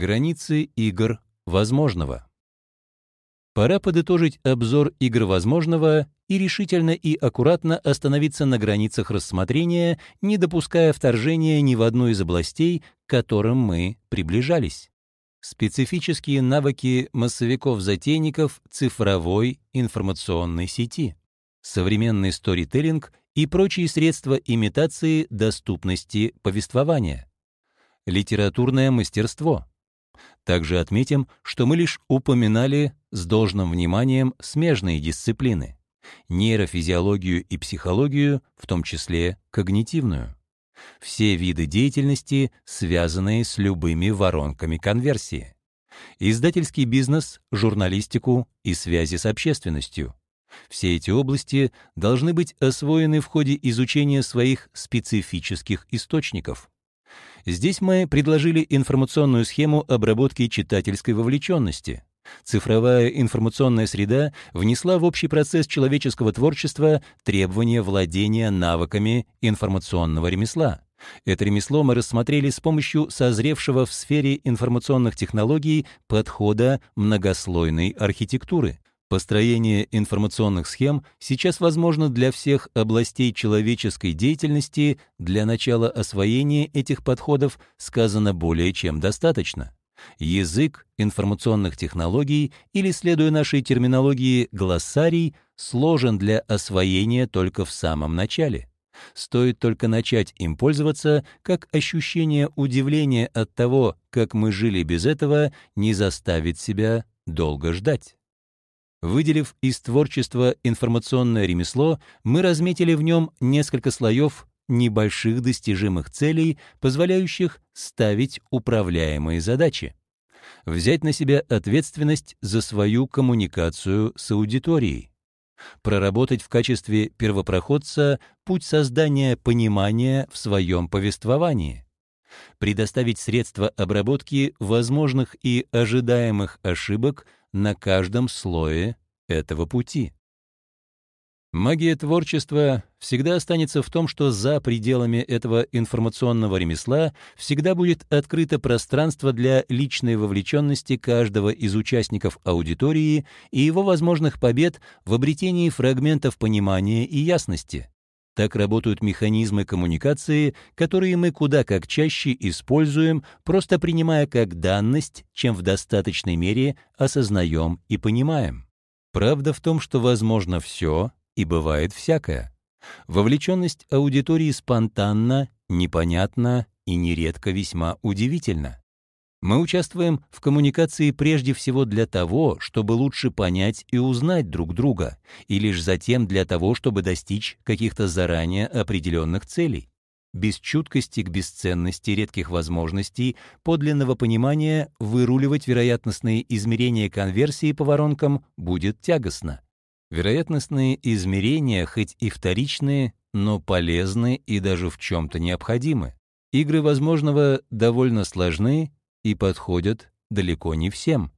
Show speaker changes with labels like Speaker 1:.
Speaker 1: Границы игр возможного. Пора подытожить обзор игр возможного и решительно и аккуратно остановиться на границах рассмотрения, не допуская вторжения ни в одну из областей, к которым мы приближались. Специфические навыки массовиков-затейников цифровой информационной сети, современный сторителлинг и прочие средства имитации доступности повествования, литературное мастерство — также отметим, что мы лишь упоминали с должным вниманием смежные дисциплины — нейрофизиологию и психологию, в том числе когнитивную. Все виды деятельности, связанные с любыми воронками конверсии. Издательский бизнес, журналистику и связи с общественностью. Все эти области должны быть освоены в ходе изучения своих специфических источников. Здесь мы предложили информационную схему обработки читательской вовлеченности. Цифровая информационная среда внесла в общий процесс человеческого творчества требования владения навыками информационного ремесла. Это ремесло мы рассмотрели с помощью созревшего в сфере информационных технологий подхода многослойной архитектуры — Построение информационных схем сейчас возможно для всех областей человеческой деятельности, для начала освоения этих подходов сказано более чем достаточно. Язык информационных технологий или, следуя нашей терминологии, глоссарий, сложен для освоения только в самом начале. Стоит только начать им пользоваться, как ощущение удивления от того, как мы жили без этого, не заставит себя долго ждать. Выделив из творчества информационное ремесло, мы разметили в нем несколько слоев небольших достижимых целей, позволяющих ставить управляемые задачи. Взять на себя ответственность за свою коммуникацию с аудиторией. Проработать в качестве первопроходца путь создания понимания в своем повествовании. Предоставить средства обработки возможных и ожидаемых ошибок – на каждом слое этого пути. Магия творчества всегда останется в том, что за пределами этого информационного ремесла всегда будет открыто пространство для личной вовлеченности каждого из участников аудитории и его возможных побед в обретении фрагментов понимания и ясности. Так работают механизмы коммуникации, которые мы куда как чаще используем, просто принимая как данность, чем в достаточной мере осознаем и понимаем. Правда в том, что возможно все и бывает всякое. Вовлеченность аудитории спонтанна, непонятна и нередко весьма удивительна. Мы участвуем в коммуникации прежде всего для того, чтобы лучше понять и узнать друг друга, и лишь затем для того, чтобы достичь каких-то заранее определенных целей. Без чуткости к бесценности редких возможностей подлинного понимания выруливать вероятностные измерения конверсии по воронкам будет тягостно. Вероятностные измерения, хоть и вторичные, но полезны и даже в чем-то необходимы. Игры возможного довольно сложны и подходят далеко не всем.